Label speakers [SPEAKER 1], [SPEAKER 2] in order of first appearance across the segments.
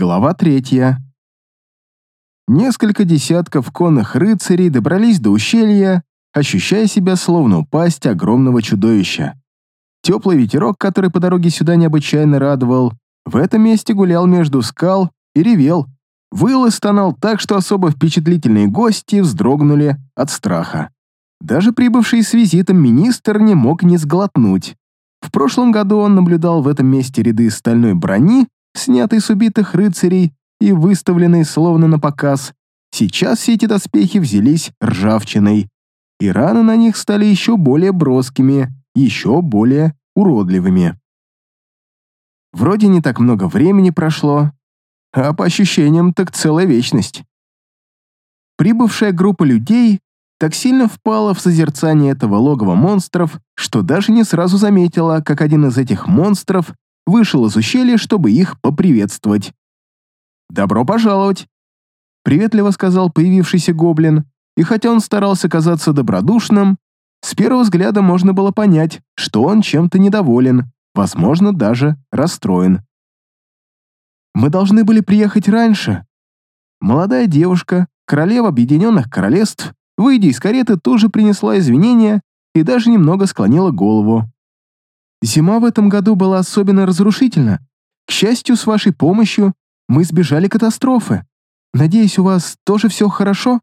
[SPEAKER 1] Глава третья. Несколько десятков конных рыцарей добрались до ущелья, ощущая себя словно упасть огромного чудовища. Теплый ветерок, который по дороге сюда необычайно радовал, в этом месте гулял между скал и ревел. Выл и стонал так, что особо впечатлительные гости вздрогнули от страха. Даже прибывший с визитом министр не мог не сглотнуть. В прошлом году он наблюдал в этом месте ряды стальной брони, снятой с убитых рыцарей и выставленной словно на показ. Сейчас все эти доспехи взялись ржавчиной, и раны на них стали еще более броскими, еще более уродливыми. Вроде не так много времени прошло, а по ощущениям так целая вечность. Прибывшая группа людей так сильно впала в созерцание этого логова монстров, что даже не сразу заметила, как один из этих монстров вышел из ущелья, чтобы их поприветствовать. «Добро пожаловать!» — приветливо сказал появившийся гоблин, и хотя он старался казаться добродушным, с первого взгляда можно было понять, что он чем-то недоволен, возможно, даже расстроен. «Мы должны были приехать раньше». Молодая девушка, королева Объединенных Королевств, выйдя из кареты, тоже принесла извинения и даже немного склонила голову. «Зима в этом году была особенно разрушительна. К счастью, с вашей помощью мы избежали катастрофы. Надеюсь, у вас тоже все хорошо?»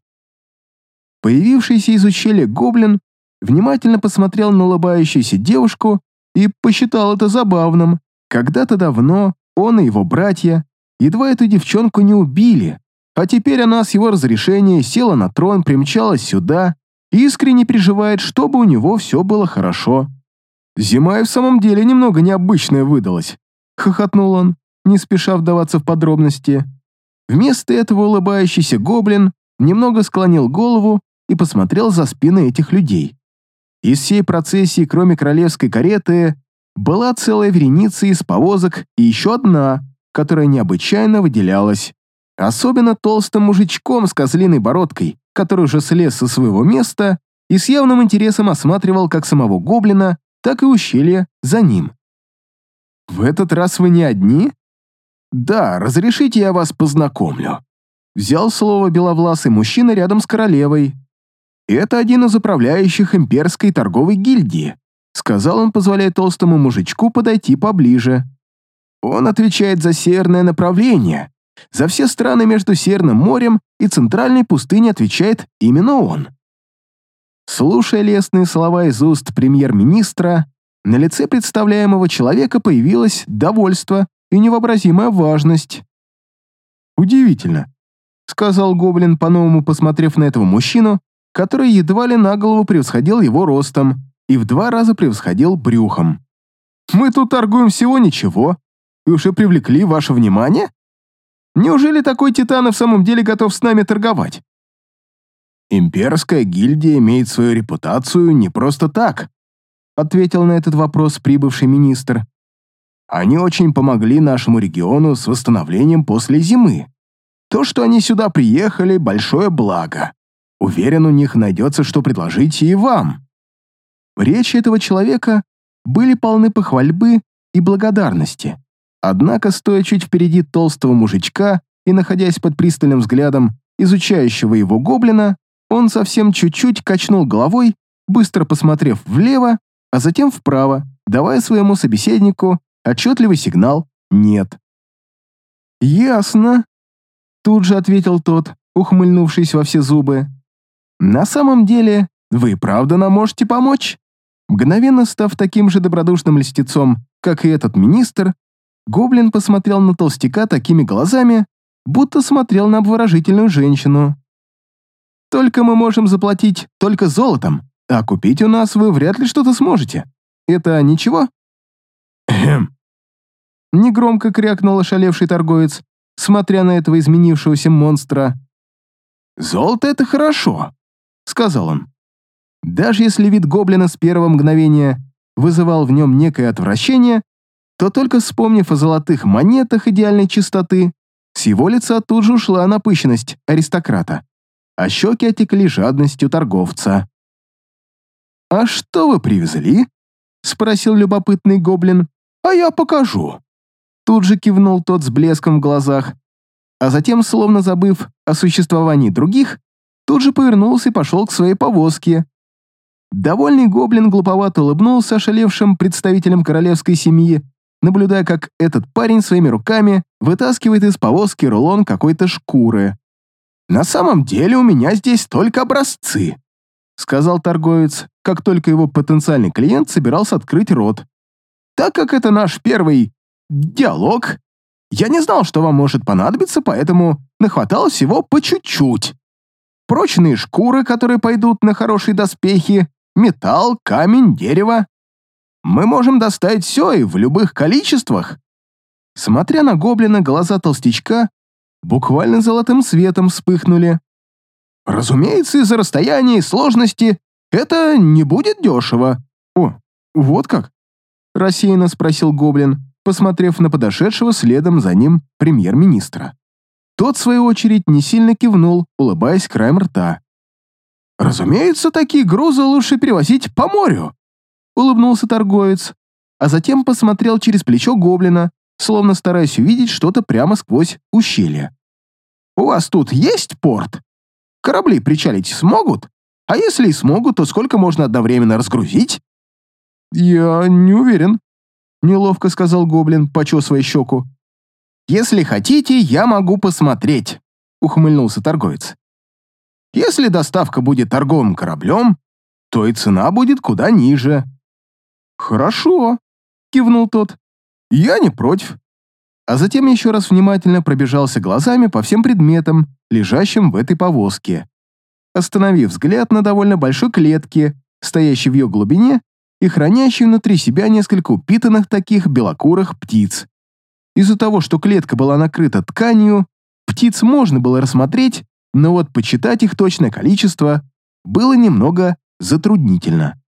[SPEAKER 1] Появившийся из ущелья гоблин внимательно посмотрел на улыбающуюся девушку и посчитал это забавным. Когда-то давно он и его братья едва эту девчонку не убили, а теперь она с его разрешения села на трон, примчалась сюда и искренне переживает, чтобы у него все было хорошо. Зима и в самом деле немного необычная выдалась. Хохотнул он, не спеша вдаваться в подробности. Вместо этого улыбающийся гоблин немного склонил голову и посмотрел за спины этих людей. Из всей процессии, кроме королевской кареты, была целая вереница из повозок и еще одна, которая необычайно выделялась. Особенно толстым мужичком с козлиной бородкой, который уже слез со своего места и с явным интересом осматривал как самого гоблина, так и ущелье за ним. «В этот раз вы не одни?» «Да, разрешите я вас познакомлю». Взял слово беловласый мужчина рядом с королевой, «Это один из управляющих имперской торговой гильдии», сказал он, позволяя толстому мужичку подойти поближе. «Он отвечает за северное направление. За все страны между Северным морем и Центральной пустыней отвечает именно он». Слушая лестные слова из уст премьер-министра, на лице представляемого человека появилось довольство и невообразимая важность. «Удивительно», — сказал Гоблин, по-новому посмотрев на этого мужчину, который едва ли на голову превосходил его ростом и в два раза превосходил брюхом. «Мы тут торгуем всего ничего, и уже привлекли ваше внимание? Неужели такой титан в самом деле готов с нами торговать?» «Имперская гильдия имеет свою репутацию не просто так», ответил на этот вопрос прибывший министр. «Они очень помогли нашему региону с восстановлением после зимы. То, что они сюда приехали, большое благо. Уверен, у них найдется, что предложить и вам». Речи этого человека были полны похвальбы и благодарности. Однако, стоя чуть впереди толстого мужичка и находясь под пристальным взглядом изучающего его гоблина, он совсем чуть-чуть качнул головой, быстро посмотрев влево, а затем вправо, давая своему собеседнику отчетливый сигнал «нет». «Ясно», — тут же ответил тот, ухмыльнувшись во все зубы. На самом деле, вы правда нам можете помочь? Мгновенно став таким же добродушным льстецом, как и этот министр, гоблин посмотрел на толстяка такими глазами, будто смотрел на обворожительную женщину. «Только мы можем заплатить только золотом, а купить у нас вы вряд ли что-то сможете. Это ничего?» «Эхм». Негромко крякнул ошалевший торговец, смотря на этого изменившегося монстра. «Золото — это хорошо, сказал он. Даже если вид гоблина с первого мгновения вызывал в нем некое отвращение, то только вспомнив о золотых монетах идеальной чистоты, с его лица тут же ушла напыщенность аристократа, а щеки отекли жадностью торговца. «А что вы привезли?» — спросил любопытный гоблин. «А я покажу». Тут же кивнул тот с блеском в глазах, а затем, словно забыв о существовании других, тут же повернулся и пошел к своей повозке. Довольный гоблин глуповато улыбнулся ошалевшим представителям королевской семьи, наблюдая, как этот парень своими руками вытаскивает из повозки рулон какой-то шкуры. «На самом деле у меня здесь только образцы», — сказал торговец, как только его потенциальный клиент собирался открыть рот. «Так как это наш первый диалог, я не знал, что вам может понадобиться, поэтому нахватал всего по чуть-чуть. Прочные шкуры, которые пойдут на хорошие доспехи, металл, камень, дерево. Мы можем достать все и в любых количествах». Смотря на гоблина, глаза толстячка буквально золотым светом вспыхнули. Разумеется, из-за расстояния и сложности это не будет дешево. О, вот как? Рассеянно спросил Гоблин, посмотрев на подошедшего следом за ним премьер-министра. Тот, в свою очередь, не сильно кивнул, улыбаясь краем рта. «Разумеется, такие грузы лучше перевозить по морю», — улыбнулся торговец, а затем посмотрел через плечо гоблина, словно стараясь увидеть что-то прямо сквозь ущелье. «У вас тут есть порт? Корабли причалить смогут? А если и смогут, то сколько можно одновременно разгрузить?» «Я не уверен», — неловко сказал гоблин, почесывая щеку. «Если хотите, я могу посмотреть», — ухмыльнулся торговец. «Если доставка будет торговым кораблем, то и цена будет куда ниже». «Хорошо», — кивнул тот. «Я не против». А затем еще раз внимательно пробежался глазами по всем предметам, лежащим в этой повозке. Остановив взгляд на довольно большой клетке, стоящей в ее глубине и хранящей внутри себя несколько упитанных таких белокурых птиц. Из-за того, что клетка была накрыта тканью, птиц можно было рассмотреть, но вот почитать их точное количество было немного затруднительно.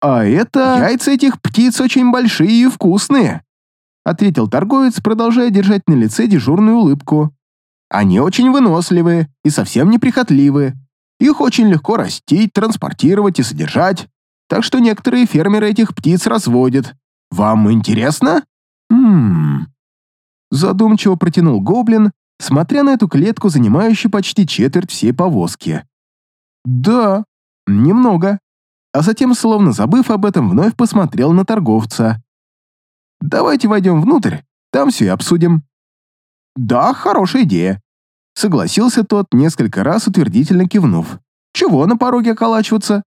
[SPEAKER 1] «А это...» «Яйца этих птиц очень большие и вкусные», ответил торговец, продолжая держать на лице дежурную улыбку. «Они очень выносливые и совсем неприхотливы. Их очень легко растить, транспортировать и содержать, так что некоторые фермеры этих птиц разводят. Вам интересно?» «Ммм...» Задумчиво протянул гоблин, смотря на эту клетку, занимающую почти четверть всей повозки. «Да, немного», а затем, словно забыв об этом, вновь посмотрел на торговца. «Давайте войдем внутрь, там все и обсудим». «Да, хорошая идея», — согласился тот, несколько раз утвердительно кивнув. «Чего на пороге околачиваться?»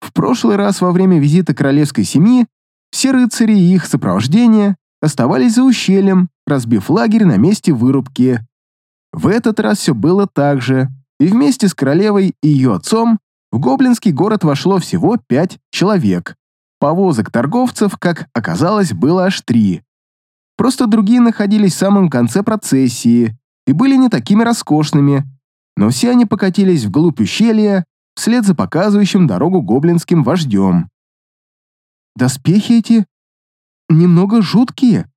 [SPEAKER 1] В прошлый раз во время визита королевской семьи все рыцари и их сопровождение оставались за ущельем, разбив лагерь на месте вырубки. В этот раз все было так же, и вместе с королевой и ее отцом в гоблинский город вошло всего пять человек. Повозок торговцев, как оказалось, было аж три. Просто другие находились в самом конце процессии и были не такими роскошными, но все они покатились вглубь ущелья вслед за показывающим дорогу гоблинским вождем. Доспехи эти немного жуткие.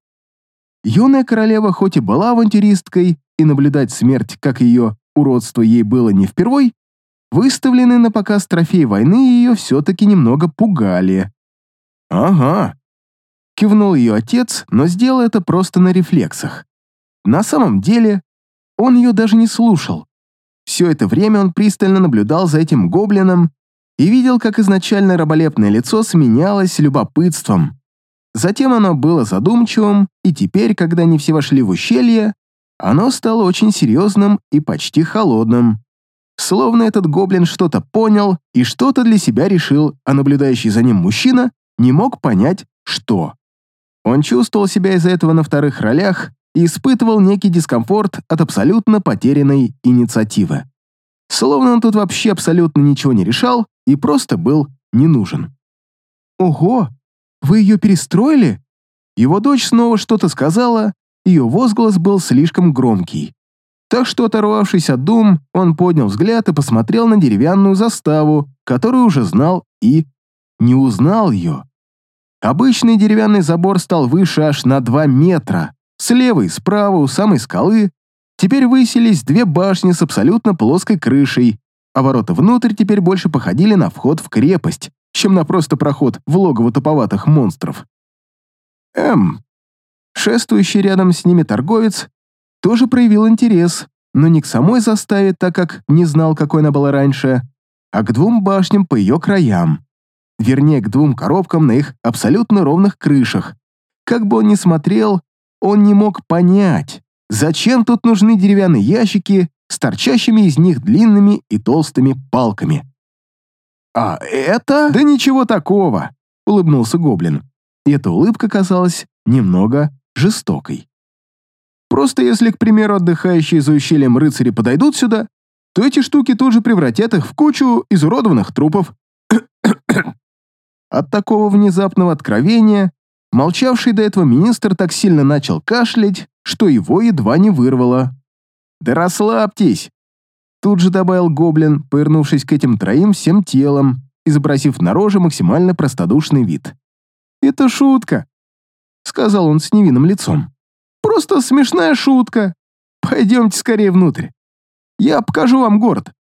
[SPEAKER 1] Юная королева хоть и была авантюристкой, и наблюдать смерть, как ее уродство ей было не впервой, Выставленные на показ трофеи войны ее все-таки немного пугали. «Ага», — кивнул ее отец, но сделал это просто на рефлексах. На самом деле, он ее даже не слушал. Все это время он пристально наблюдал за этим гоблином и видел, как изначально раболепное лицо сменялось любопытством. Затем оно было задумчивым, и теперь, когда они все вошли в ущелье, оно стало очень серьезным и почти холодным. Словно этот гоблин что-то понял и что-то для себя решил, а наблюдающий за ним мужчина не мог понять, что. Он чувствовал себя из-за этого на вторых ролях и испытывал некий дискомфорт от абсолютно потерянной инициативы. Словно он тут вообще абсолютно ничего не решал и просто был не нужен. «Ого, вы ее перестроили?» Его дочь снова что-то сказала, ее возглас был слишком громкий. Так что, оторвавшись от дум, он поднял взгляд и посмотрел на деревянную заставу, которую уже знал и не узнал ее. Обычный деревянный забор стал выше аж на 2 метра. Слева и справа у самой скалы теперь высились две башни с абсолютно плоской крышей, а ворота внутрь теперь больше походили на вход в крепость, чем на просто проход в логово туповатых монстров. М. Шествующий рядом с ними торговец тоже проявил интерес, но не к самой заставе, так как не знал, какой она была раньше, а к двум башням по ее краям. Вернее, к двум коробкам на их абсолютно ровных крышах. Как бы он ни смотрел, он не мог понять, зачем тут нужны деревянные ящики с торчащими из них длинными и толстыми палками. «А это...» «Да ничего такого», — улыбнулся Гоблин. И эта улыбка казалась немного жестокой. Просто если, к примеру, отдыхающие за ущельем рыцари подойдут сюда, то эти штуки тут же превратят их в кучу изуродованных трупов. От такого внезапного откровения молчавший до этого министр так сильно начал кашлять, что его едва не вырвало. «Да расслабьтесь!» Тут же добавил гоблин, повернувшись к этим троим всем телом, изобразив на роже максимально простодушный вид. «Это шутка», — сказал он с невинным лицом. Просто смешная шутка. Пойдемте скорее внутрь. Я покажу вам город.